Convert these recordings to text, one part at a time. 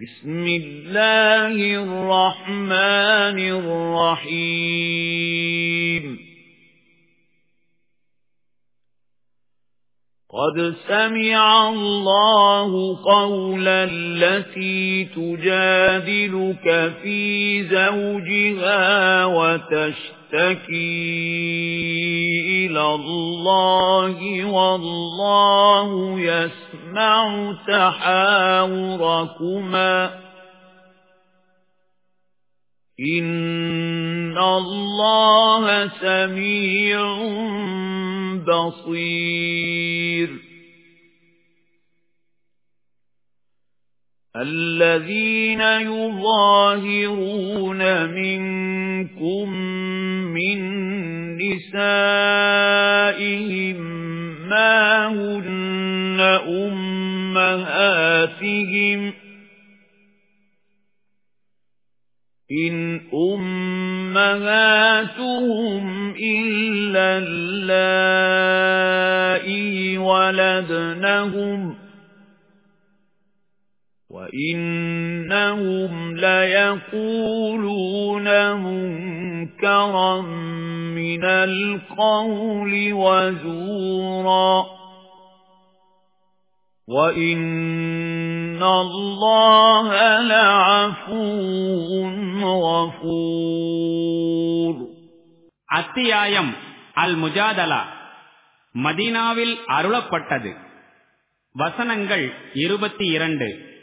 بسم الله الرحمن الرحيم. قد سمع الله قول التي تجادلك في زوجها وتشتكي إلى الله والله يسمع تحاوركما إن الله سميع بصير الذين يظاهرون منكم من نسائهم ما هن أمهاتهم إن أمهاتهم إلا اللائي ولدنهم وَإِنَّهُمْ لَيَقُولُونَ مُنكَرًا مِنَ الْقَوْلِ وَزُورًا وَإِنَّ اللَّهَ لَعَفُوٌّ غَفُورٌ அத்தியாயம் அல் முஜாதலா மதீனாவில் அருளப்பட்டது வசனங்கள் இருபத்தி இரண்டு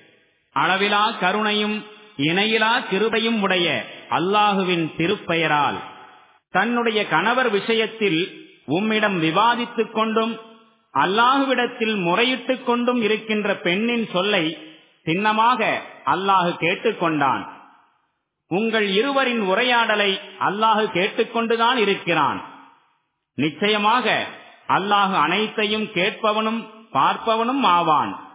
அளவிலா கருணையும் இணையிலா கிருபையும் உடைய அல்லாஹுவின் திருப்பெயரால் தன்னுடைய கணவர் விஷயத்தில் உம்மிடம் விவாதித்துக் கொண்டும் அல்லாஹுவிடத்தில் முறையிட்டுக் கொண்டும் இருக்கின்ற பெண்ணின் சொல்லை சின்னமாக அல்லாஹு கேட்டுக்கொண்டான் உங்கள் இருவரின் உரையாடலை அல்லாஹு கேட்டுக்கொண்டுதான் இருக்கிறான். நிச்சயமாக அல்லாஹு அனைத்தையும் கேட்பவனும் பார்ப்பவனும் ஆவான்.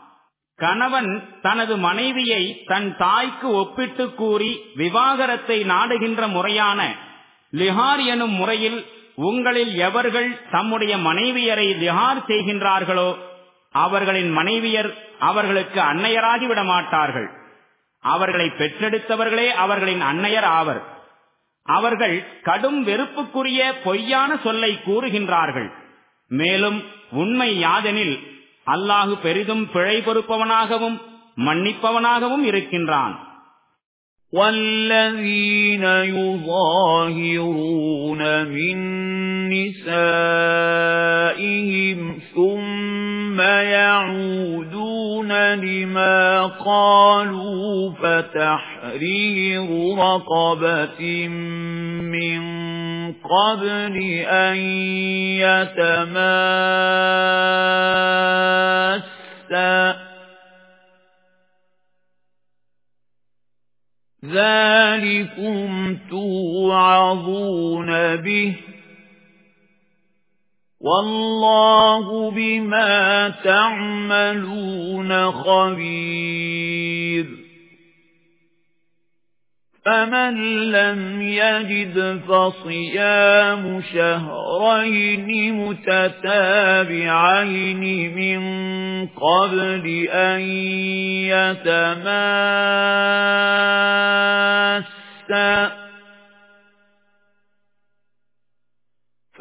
கணவன் தனது மனைவியை தன் தாய்க்கு ஒப்பிட்டு கூறி விவாகரத்தை நாடுகின்ற முறையான லிஹார் எனும் முறையில் உங்களில் எவர்கள் தம்முடைய மனைவியரை லிஹார் செய்கின்றார்களோ அவர்களின் மனைவியர் அவர்களுக்கு அன்னையராகி விட மாட்டார்கள் அவர்களை பெற்றெடுத்தவர்களே அவர்களின் அன்னையர் ஆவர். அவர்கள் கடும் வெறுப்புக்குரிய பொய்யான சொல்லை கூறுகின்றார்கள். மேலும் உண்மை யாதெனில் அல்லாஹு பெரிதும் பிழை பொறுப்பவனாகவும் மன்னிப்பவனாகவும் இருக்கின்றான் والذين يظاهرون من نسائهم ثم يعودون لما قالوا فتحرير رقبة من قبل أن يتماسا. ذلكم توعظون به. والله بما تعملون خبير. فمن لم يجد فصيام شهرين متتابعين من قبل أن يتماسا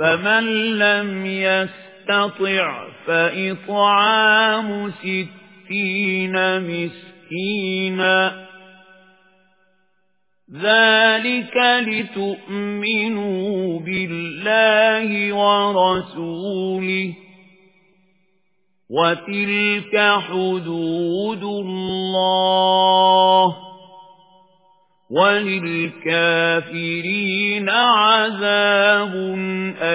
فمن لم يستطع فإطعام ستين مسكيناً. ذَلِكَ لِتُؤْمِنُوا بِاللَّهِ وَرَسُولِهِ. وَتِلْكَ حُدُودُ اللَّهِ. وَلِلْكَافِرِينَ عَذَابٌ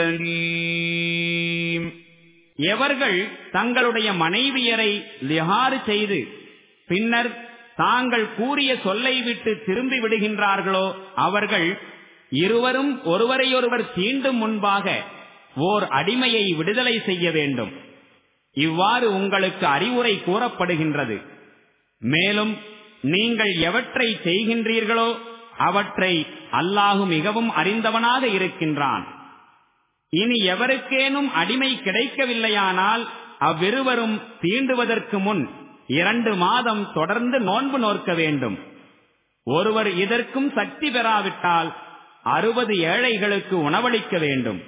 أَلِيمٌ எவர்கள் தங்களுடைய மனைவியரை லிஹாறு செய்து பின்னர் தாங்கள் கூறிய சொல்லை விட்டு திரும்பி விடுகின்றார்களோ அவர்கள் இருவரும் ஒருவரையொருவர் தீண்டும் முன்பாக ஓர் அடிமையை விடுதலை செய்ய வேண்டும் இவ்வாறு உங்களுக்கு அறிவுரை கூறப்படுகின்றது மேலும் நீங்கள் எவற்றை செய்கின்றீர்களோ அவற்றை அல்லாஹு மிகவும் அறிந்தவனாக இருக்கின்றான். இனி எவருக்கேனும் அடிமை கிடைக்கவில்லையானால் அவ்விருவரும் தீண்டுவதற்கு முன் இரண்டு மாதம் தொடர்ந்து நோன்பு நோக்க வேண்டும். ஒருவர் இதற்கும் சக்தி பெறாவிட்டால் அறுபது ஏழைகளுக்கு உணவளிக்க வேண்டும்.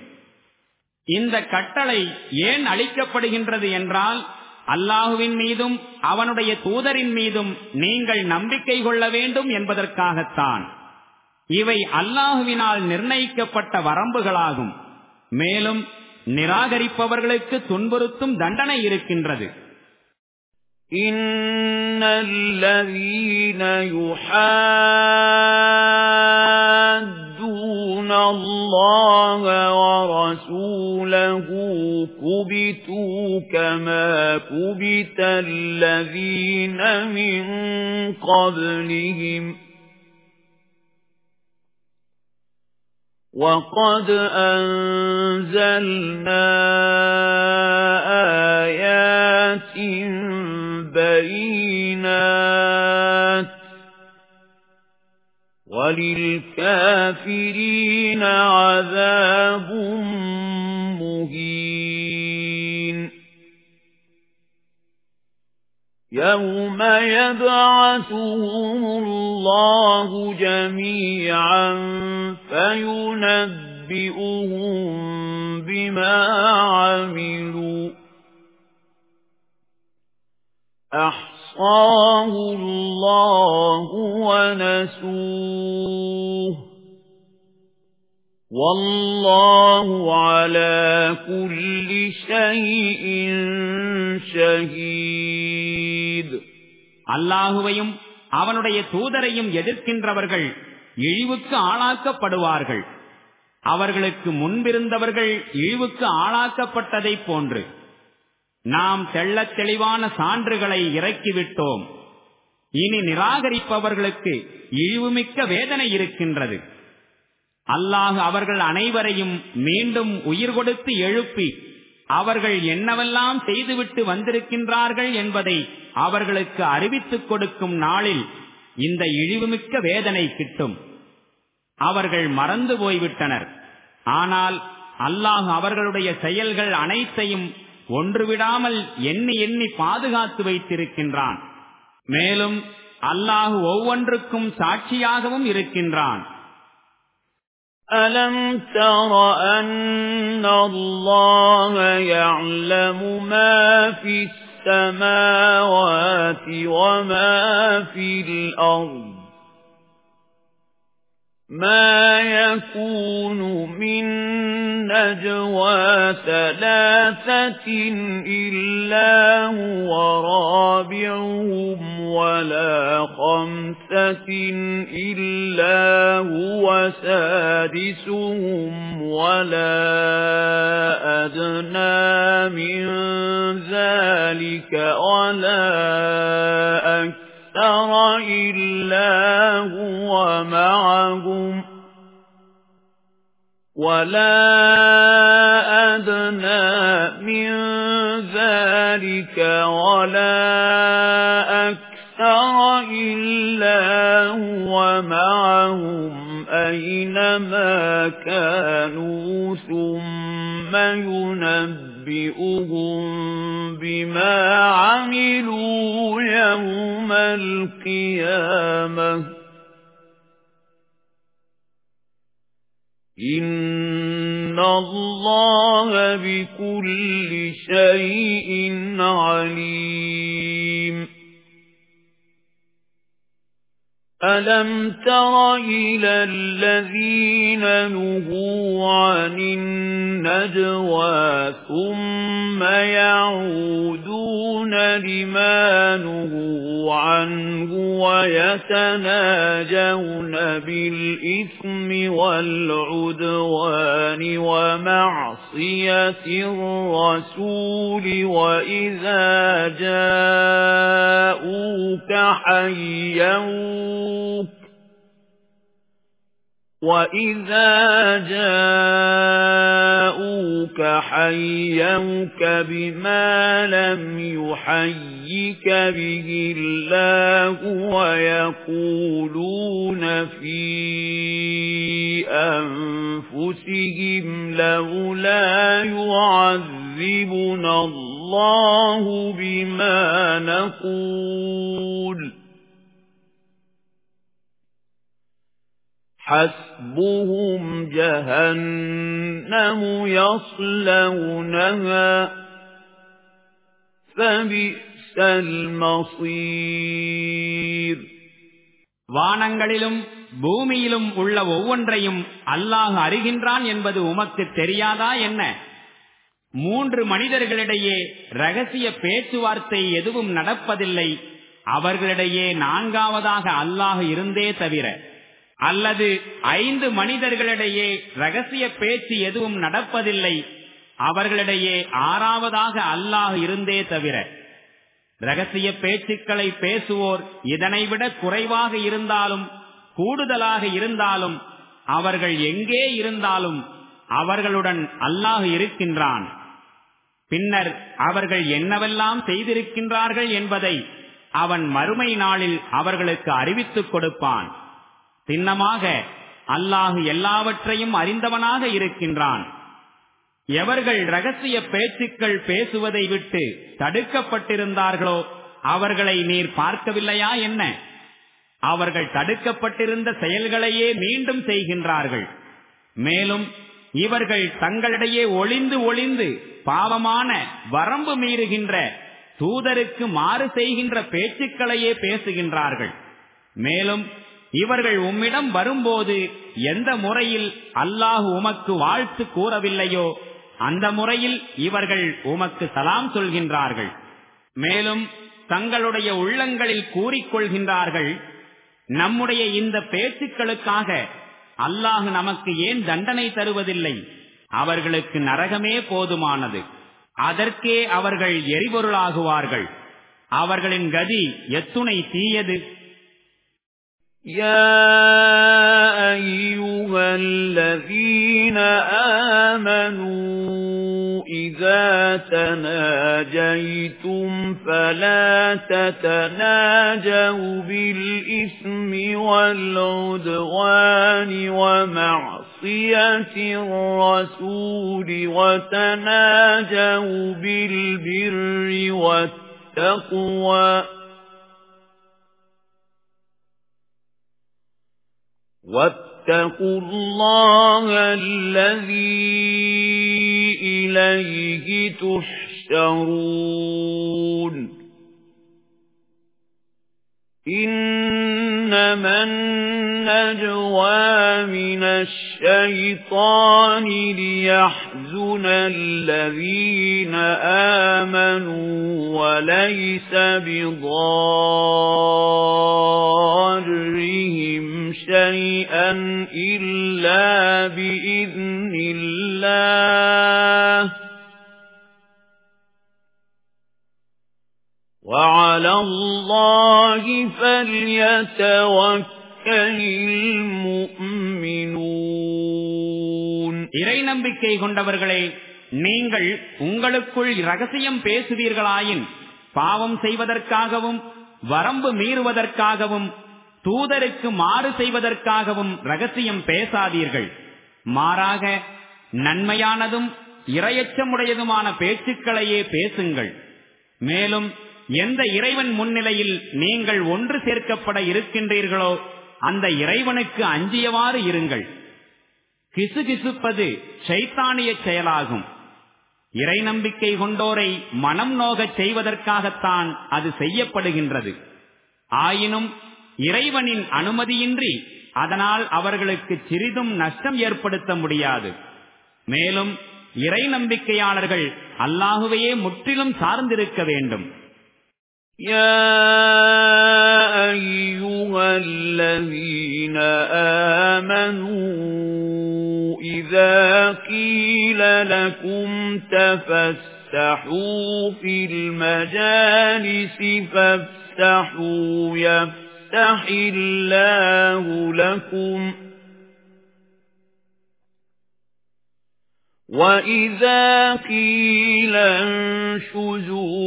இந்த கட்டளை ஏன் அளிக்கப்படுகின்றது என்றால் அல்லாஹுவின் மீதும் அவனுடைய தூதரின் மீதும் நீங்கள் நம்பிக்கை கொள்ள வேண்டும் என்பதற்காகத்தான் இவை அல்லாஹுவினால் நிர்ணயிக்கப்பட்ட வரம்புகளாகும் மேலும் நிராகரிப்பவர்களுக்கு துன்புறுத்தும் தண்டனை இருக்கின்றது إِنَّ الَّذِينَ يُحَادُّونَ اللَّهَ وَرَسُولَهُ كُبِتُوا كَمَا كُبِتَ الَّذِينَ مِن قَبْلِهِمْ وَقَدْ أَنزَلْنَا آيَاتٍ بَيِّنَاتٍ وَلِلْكَافِرِينَ عَذَابٌ مُهِينٌ. يَوْمَ يَبْعَثُهُمُ اللَّهُ جَمِيعًا فَيُنَبِّئُهُم بِمَا عَمِلُوا. أَحْصَاهُ اللَّهُ وَنَسُوهُ وَاللَّهُ عَلَى كُلِّ شَيْءٍ شَهِيدٌ அல்லாஹுவையும் அவனுடைய தூதரையும் எதிர்க்கின்றவர்கள் இழிவுக்கு ஆளாக்கப்படுவார்கள் அவர்களுக்கு முன்பிருந்தவர்கள் இழிவுக்கு ஆளாக்கப்பட்டதைப் போன்று நாம் தெள்ளத் தெளிவான சான்றுகளை இறக்கிவிட்டோம். இனி நிராகரிப்பவர்களுக்கு இழிவுமிக்க வேதனை இருக்கின்றது. அல்லாஹ் அவர்கள் அனைவரையும் மீண்டும் உயிர் கொடுத்து எழுப்பி அவர்கள் என்னவெல்லாம் செய்துவிட்டு வந்திருக்கின்றார்கள் என்பதை அவர்களுக்கு அறிவித்துக் கொடுக்கும் நாளில் இந்த இழிவுமிக்க வேதனை கிட்டும். அவர்கள் மறந்து போய்விட்டனர். ஆனால் அல்லாஹ் அவர்களுடைய செயல்கள் அனைத்தையும் ஒன்றுவிடாமல் எண்ணி எண்ணி பாதுகாத்து வைத்திருக்கின்றான் மேலும் அல்லாஹ் ஒவ்வொன்றுக்கும் சாட்சியாகவும் இருக்கின்றான் أَلَمْ تَرَ أَنَّ اللَّهَ يَعْلَمُ مَا فِي السَّمَاوَاتِ وَمَا فِي الْأَرْضِ مَا يَكُونُ مِن نَّجْوَىٰ ثَلَاثَةٍ إِلَّا هُوَ رَابِعُهُمْ وَلَا خَمْسَةٍ إِلَّا هُوَ سَادِسُهُمْ وَلَا أَدْنَىٰ مِن ذَٰلِكَ وَلَا أَكْثَرَ إِلَّا هُوَ مَعَهُمْ وَلَا أَدْنَىٰ مِن ذَلِكَ وَلَا أَكْثَرَ إِلَّا هُوَ مَعَهُمْ أَيْنَمَا كَانُوا ثُمَّ يُنَبِّئُهُم بِمَا عَمِلُوا يَوْمَ الْقِيَامَةِ. إِنَّ اللَّهَ بِكُلِّ شَيْءٍ عَلِيمٌ أَلَمْ تَرَ إِلَى الَّذِينَ نُهُوا عَنِ النَّجْوَى ثُمَّ يَعُودُونَ لِمَا نُهُوا عَنْهُ وَيَتَنَاجَوْنَ بِالْإِثْمِ وَالْعُدْوَانِ وَمَعْصِيَتِ الرَّسُولِ وَإِذَا جَاءُوكَ حَيَّوْكَ وَإِذَا جَاءُوكَ حَيَّوْكَ بِمَا لَمْ يُحَيِّكَ بِهِ اللَّهُ وَيَقُولُونَ فِي أَنفُسِهِمْ لَوْلَا يُعَذِّبُنَا اللَّهُ بِمَا نَقُولُ حَسْبُهُمْ جَهَنَّمُ يَصْلَوْنَهَا فَبِئْسَ الْمَصِيرُ வானங்களிலும் பூமியிலும் உள்ள ஒவ்வொன்றையும் அல்லாஹ் அறிகின்றான் என்பது உமக்கு தெரியாதா என்ன மூன்று மனிதர்களிடையே ரகசிய பேச்சுவார்த்தை எதுவும் நடப்பதில்லை அவர்களிடையே நான்காவதாக அல்லாஹ் இருந்தே தவிர அல்லது ஐந்து மனிதர்களிடையே ரகசிய பேச்சு எதுவும் நடப்பதில்லை. அவர்களிடையே ஆறாவதாக அல்லாஹ் இருந்தே தவிர. ரகசிய பேச்சுக்களை பேசுவோர் இதனை விட குறைவாக இருந்தாலும் கூடுதலாக இருந்தாலும் அவர்கள் எங்கே இருந்தாலும் அவர்களுடன் அல்லாஹ் இருக்கின்றான். பின்னர் அவர்கள் என்னவெல்லாம் செய்திருக்கின்றார்கள் என்பதை அவன் மறுமை நாளில் அவர்களுக்கு அறிவித்துக் கொடுப்பான். சின்னமாக அல்லாஹு எல்லாவற்றையும் அறிந்தவனாக இருக்கின்றான். எவர்கள் ரகசிய பேச்சுக்கள் பேசுவதை விட்டு தடுக்கப்பட்டிருந்தார்களோ அவர்களை நீர் பார்க்கவில்லையா என்ன? அவர்கள் தடுக்கப்பட்டிருந்த செயல்களையே மீண்டும் செய்கின்றார்கள். மேலும் இவர்கள் தங்களிடையே ஒளிந்து ஒளிந்து பாவமான வரம்பு மீறுகின்ற தூதருக்கு மாறு செய்கின்ற பேச்சுக்களையே பேசுகின்றார்கள். மேலும் இவர்கள் உம்மிடம் வரும்போது எந்த முறையில் அல்லாஹு உமக்கு வாழ்த்து கூறவில்லையோ அந்த முறையில் இவர்கள் உமக்கு சலாம் சொல்கின்றார்கள். மேலும் தங்களுடைய உள்ளங்களில் கூறிக்கொள்கின்றார்கள் நம்முடைய இந்த பேச்சுக்களுக்காக அல்லாஹு நமக்கு ஏன் தண்டனை தருவதில்லை? அவர்களுக்கு நரகமே போதுமானது. அதற்கே அவர்கள் எரிபொருளாகுவார்கள். அவர்களின் கதி எத்துணை தீயது. يا أيها الذين آمنوا إذا تناجيتم فلا تتناجوا بالإثم والعدوان ومعصية الرسول وتناجوا بالبر والتقوى واتقوا الله الذي إليه تحشرون. إنما النجوى من الشيطان ليحزن الذين آمنوا وليس بضارهم شيئا إلا بإذن الله. وعلى الله فليتوكل இறை நம்பிக்கை கொண்டவர்களே நீங்கள் உங்களுக்குள் ரகசியம் பேசுவீர்களாயின் பாவம் செய்வதற்காகவும் வரம்பு மீறுவதற்காகவும் தூதருக்கு மாறு செய்வதற்காகவும் ரகசியம் பேசாதீர்கள். மாறாக நன்மையானதும் இரையச்சமுடையதுமான பேச்சுக்களையே பேசுங்கள். மேலும் எந்த இறைவன் முன்னிலையில் நீங்கள் ஒன்று சேர்க்கப்பட இருக்கின்றீர்களோ அந்த இறைவனுக்கு அஞ்சியவாறு இருங்கள். கிசுகிசுப்பது சைத்தானிய செயலாகும். இறை நம்பிக்கை கொண்டோரை மனம் நோகச் செய்வதற்காகத்தான் அது செய்யப்படுகின்றது. ஆயினும் இறைவனின் அனுமதியின்றி அதனால் அவர்களுக்கு சிறிதும் நஷ்டம் ஏற்படுத்த முடியாது. மேலும் இறை நம்பிக்கையாளர்கள் அல்லாஹுவையே முற்றிலும் சார்ந்திருக்க வேண்டும். يا أيها الذين آمنوا إذا قيل لكم تفسحوا في المجالس فافسحوا يفسح الله لكم وَإِذَا قِيلَ انشُزُوا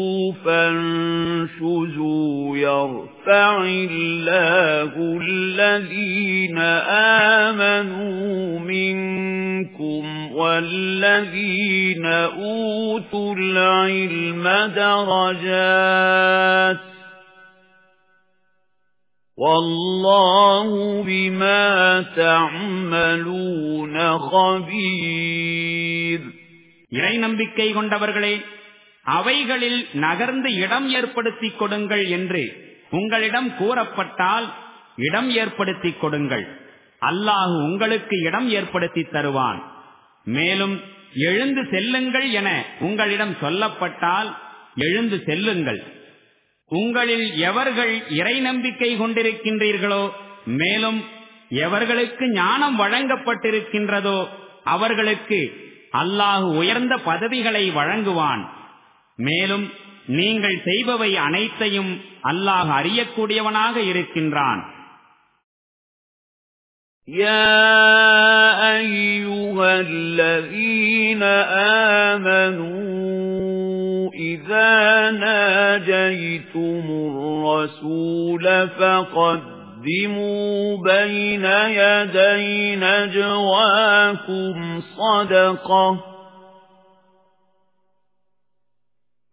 فَانشُزُوا يَرْفَعِ اللَّهُ الَّذِينَ آمَنُوا مِنكُمْ وَالَّذِينَ أُوتُوا الْعِلْمَ دَرَجَاتٍ وَاللَّهُ بِمَا تَعْمَلُونَ خَبِيرٌ இறை நம்பிக்கை கொண்டவர்களே அவைகளில் நகர்ந்து இடம் ஏற்படுத்திக் கொடுங்கள் என்று உங்களிடம் கூறப்பட்டால் இடம் ஏற்படுத்திக் கொடுங்கள் அல்லாஹு உங்களுக்கு இடம் ஏற்படுத்தி தருவான் மேலும் எழுந்து செல்லுங்கள் என உங்களிடம் சொல்லப்பட்டால் எழுந்து செல்லுங்கள் உங்களில் எவர்கள் இறை நம்பிக்கை கொண்டிருக்கின்றீர்களோ மேலும் எவர்களுக்கு ஞானம் வழங்கப்பட்டிருக்கின்றதோ அவர்களுக்கு அல்லாஹு உயர்ந்த பதவிகளை வழங்குவான் மேலும் நீங்கள் செய்பவை அனைத்தையும் அல்லாஹ் அறியக்கூடியவனாக இருக்கின்றான் يا أيها الذين آمنوا إذا ناجيتم الرسول فقدموا بين يدي نجواكم صدقة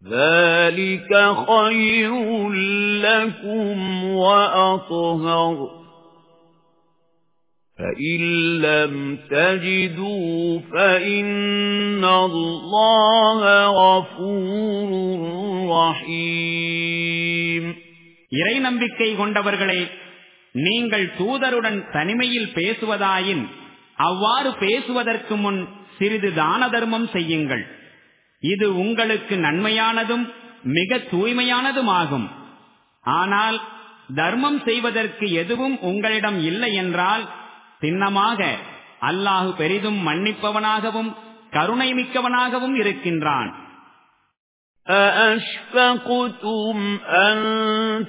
ذلك خير لكم وأطهر فَإِن لَّمْ تَجِدُوا فَإِنَّ اللَّهَ غَفُورٌ رَّحِيمٌ இறை நம்பிக்கை கொண்டவர்களே நீங்கள் தூதருடன் தனிமையில் பேசுவதாயின் அவ்வாறு பேசுவதற்கு முன் சிறிது தான தர்மம் செய்யுங்கள் இது உங்களுக்கு நன்மையானதும் மிக தூய்மையானதுமாகும் ஆனால் தர்மம் செய்வதற்கு எதுவும் உங்களிடம் இல்லை என்றால் சின்னமாக அல்லாஹு பெரிதும் மன்னிப்பவனாகவும் கருணை மிக்கவனாகவும் இருக்கின்றான் أَأَشْفَقْتُمْ أَن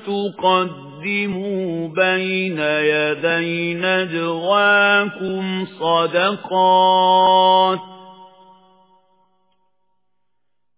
تُقَدِّمُوا بَيْنَ يَدَيْ نَجْوَاكُمْ صَدَقَاتٍ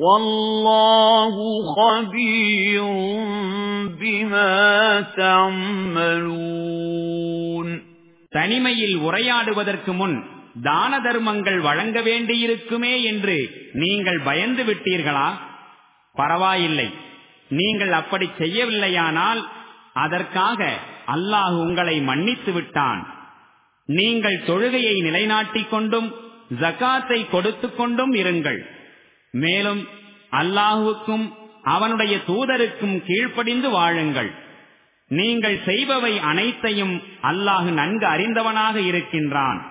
وَاللَّهُ خَبِيرٌ بِمَا تَعْمَلُونَ தனிமையில் உரையாடுவதற்கு முன் தான தர்மங்கள் வழங்க வேண்டியிருக்குமே என்று நீங்கள் பயந்து விட்டீர்களா பரவாயில்லை நீங்கள் அப்படி செய்யவில்லையானால் அதற்காக அல்லாஹ் உங்களை மன்னித்து விட்டான் நீங்கள் தொழுகையை நிலைநாட்டிக் கொண்டும் ஜக்காத்தை கொடுத்து கொண்டும் இருங்கள் மேலும் அல்லாஹுவுக்கும் அவனுடைய தூதருக்கும் கீழ்ப்படிந்து வாழுங்கள். நீங்கள் செய்பவை அனைத்தையும் அல்லாஹு நன்கு அறிந்தவனாக இருக்கின்றான்.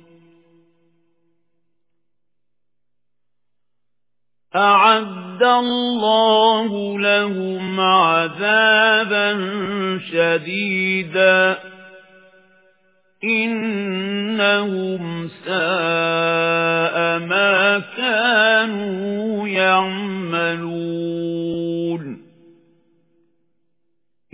أَعَدَّ اللَّهُ لَهُمْ عَذَابًا شَدِيدًا. إِنَّهُمْ سَاءَ مَا كَانُوا يَعْمَلُونَ.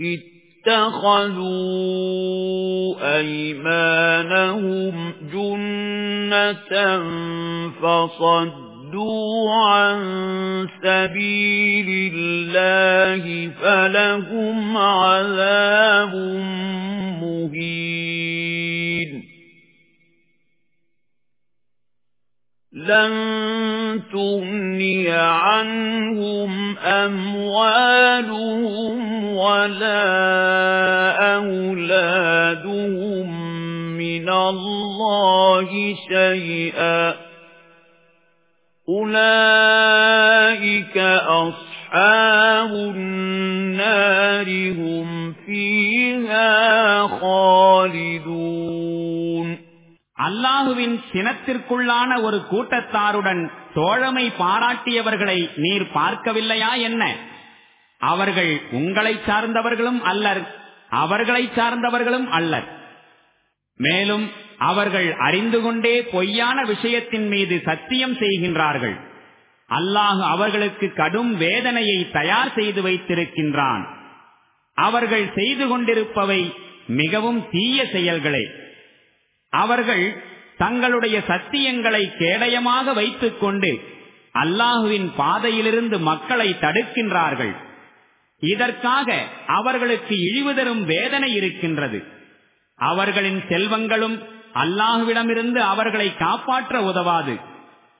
اتَّخَذُوا أَيْمَانَهُمْ جُنَّةً فَصَدُّوا صَدُّوا عَن سَبِيلِ اللَّهِ فَلَهُمْ عَذَابٌ مُهِينٌ. لَن تُغْنِيَ عَنْهُمْ أَمْوَالُهُمْ وَلَا أَوْلَادُهُمْ مِنَ اللَّهِ شَيْئًا. أُولَئِكَ أَصْحَابُ النَّارِ هُمْ فِيهَا خَالِدُونَ அல்லாஹுவின் சினத்திற்குள்ளான ஒரு கூட்டத்தாருடன் தோழமை பாராட்டியவர்களை நீர் பார்க்கவில்லையா என்ன அவர்கள் உங்களை சார்ந்தவர்களும் அல்லர் அவர்களை சார்ந்தவர்களும் அல்லர் மேலும் அவர்கள் அறிந்து கொண்டே பொய்யான விஷயத்தின் மீது சத்தியம் செய்கின்றார்கள். அல்லாஹு அவர்களுக்கு கடும் வேதனையை தயார் செய்து வைத்திருக்கின்றான். அவர்கள் செய்து கொண்டிருப்பவை மிகவும் தீய செயல்களே. அவர்கள் தங்களுடைய சத்தியங்களை கேடயமாக வைத்துக் கொண்டு அல்லாஹுவின் பாதையிலிருந்து மக்களை தடுக்கின்றார்கள். இதற்காக அவர்களுக்கு இழிவு தரும் வேதனை இருக்கின்றது. அவர்களின் செல்வங்களும் அல்லாஹுவிடமிருந்து அவர்களை காப்பாற்ற உதவாது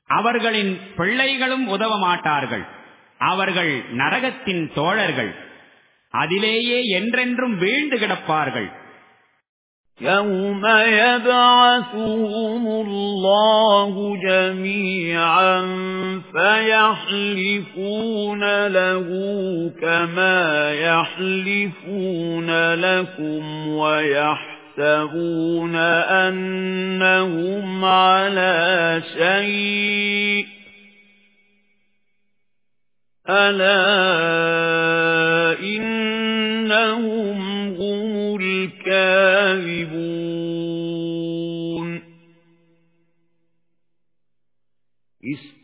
அவர்களின் பிள்ளைகளும் உதவ மாட்டார்கள் அவர்கள் நரகத்தின் தோழர்கள் அதிலேயே என்றென்றும் வீழ்ந்து கிடப்பார்கள் يَوْمَ يَبْعَثُهُمُ اللَّهُ جَمِيعًا فَيَحْلِفُونَ لَهُ كَمَا يَحْلِفُونَ لَكُمْ وَيَحْلِفُونَ يحسبون أنهم على شيء ألا إنهم هم الكاذبون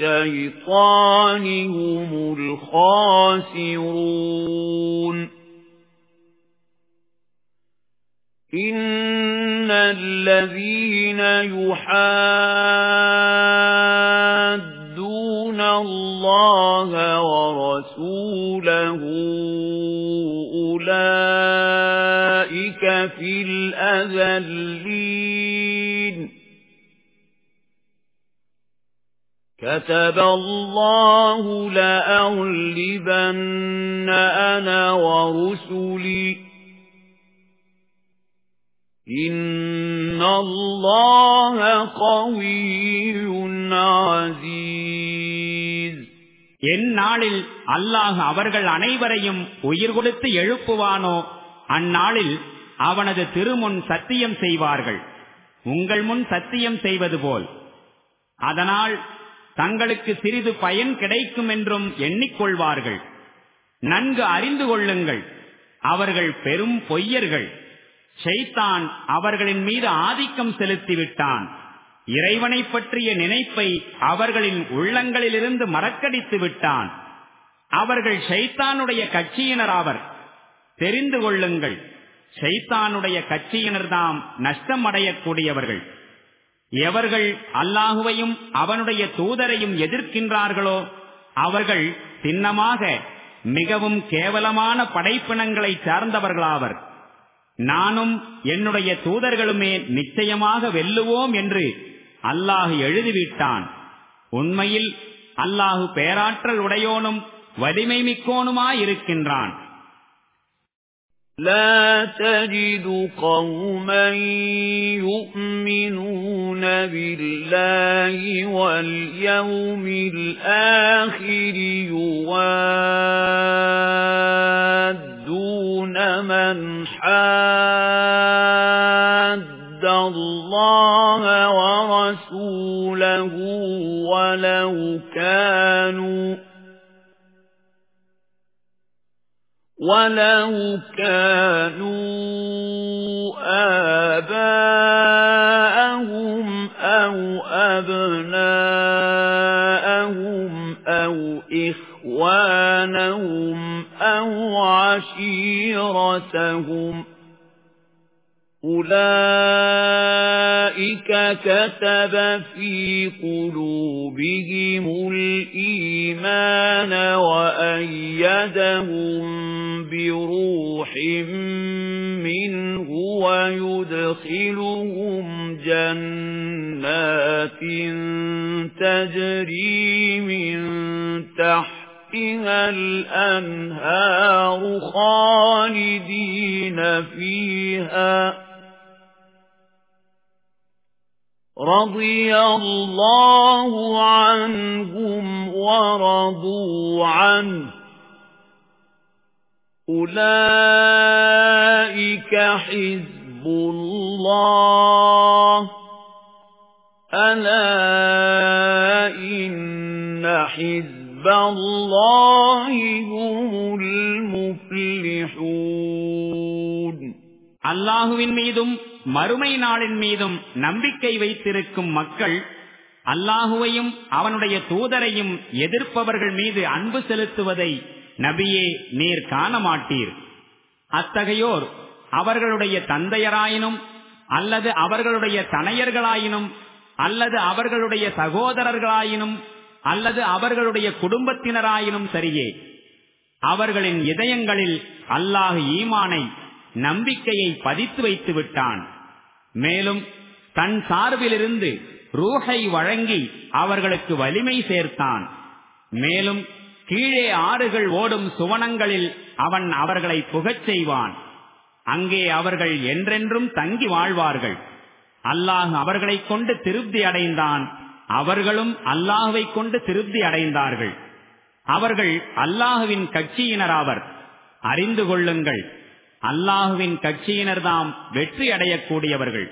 الشيطان هم الخاسرون. إن الذين يحادون الله ورسوله أولئك في الأذلين. كتب الله لأغلبن أنا ورسلي إن الله قوي عزيز எந்நாளில் அல்லாஹ் அவர்கள் அனைவரையும் உயிர் கொடுத்து எழுப்புவானோ அந்நாளில் அவனது திருமுன் சத்தியம் செய்வார்கள் உங்கள் முன் சத்தியம் செய்வது போல் அதனால் தங்களுக்கு சிறிது பயன் கிடைக்கும் என்றும் எண்ணிக்கொள்வார்கள். நன்கு அறிந்து கொள்ளுங்கள். அவர்கள் பெரும் பொய்யர்கள். ஷைத்தான் அவர்களின் மீது ஆதிக்கம் செலுத்திவிட்டான். இறைவனை பற்றிய நினைப்பை அவர்களின் உள்ளங்களிலிருந்து மறக்கடித்து விட்டான். அவர்கள் ஷைத்தானுடைய கட்சியினராவர் தெரிந்து கொள்ளுங்கள். ஷைத்தானுடைய கட்சியினர்தாம் நஷ்டம் அடையக்கூடியவர்கள் எவர்கள் அல்லாஹுவையும் அவனுடைய தூதரையும் எதிர்க்கின்றார்களோ அவர்கள் சின்னமாக மிகவும் கேவலமான படைப்பினங்களை சார்ந்தவர்களாவர். நானும் என்னுடைய தூதர்களுமே நிச்சயமாக வெல்லுவோம் என்று அல்லாஹு எழுதிவிட்டான். உண்மையில் அல்லாஹு பேராற்றல் உடையோனும் வலிமை மிக்கோனுமாயிருக்கின்றான். لا تجد قوما يؤمنون بالله واليوم الآخر يوادون من حاد الله ورسوله ولو كانوا وَلَوْ كَانُوا آبَاءَهُمْ أَوْ أَبْنَاءَهُمْ أَوْ إِخْوَانَهُمْ أَوْ عَشِيرَتَهُمْ أُولَئِكَ كَتَبَ فِي قُلُوبِهِمُ الْإِيمَانَ وَأَيَّدَهُم بِرُوحٍ مِّنْهُ ويدخلهم جنات تجري من تحتها الأنهار خالدين فيها رضي الله عنهم ورضوا عنه أولئك حزب الله ألا إن حزب الله هم المفلحون அல்லாஹுவின் மீதும் மறுமை நாளின் மீதும் நம்பிக்கை வைத்திருக்கும் மக்கள் அல்லாஹுவையும் அவனுடைய தூதரையும் எதிர்ப்பவர்கள் மீது அன்பு செலுத்துவதை நபியே நீர் காண மாட்டீர் அத்தகையோர் அவர்களுடைய தந்தையராயினும் அல்லது அவர்களுடைய தனையர்களாயினும் அல்லது அவர்களுடைய சகோதரர்களாயினும் அல்லது அவர்களுடைய குடும்பத்தினராயினும் சரியே. அவர்களின் இதயங்களில் அல்லாஹ் ஈமானை நம்பிக்கையை பதித்து வைத்து விட்டான். மேலும் தன் சார்பிலிருந்து ரூஹை வழங்கி அவர்களுக்கு வலிமை சேர்த்தான். மேலும் கீழே ஆறுகள் ஓடும் சுவனங்களில் அவன் அவர்களை புகச் செய்வான். அங்கே அவர்கள் என்றென்றும் தங்கி வாழ்வார்கள். அல்லாஹ் அவர்களைக் கொண்டு திருப்தி அடைந்தான். அவர்களும் அல்லாஹுவை கொண்டு திருப்தி அடைந்தார்கள். அவர்கள் அல்லாஹுவின் கட்சியினராவர் அறிந்து கொள்ளுங்கள். அல்லாஹுவின் கட்சியினர்தாம் வெற்றி அடையக்கூடியவர்கள்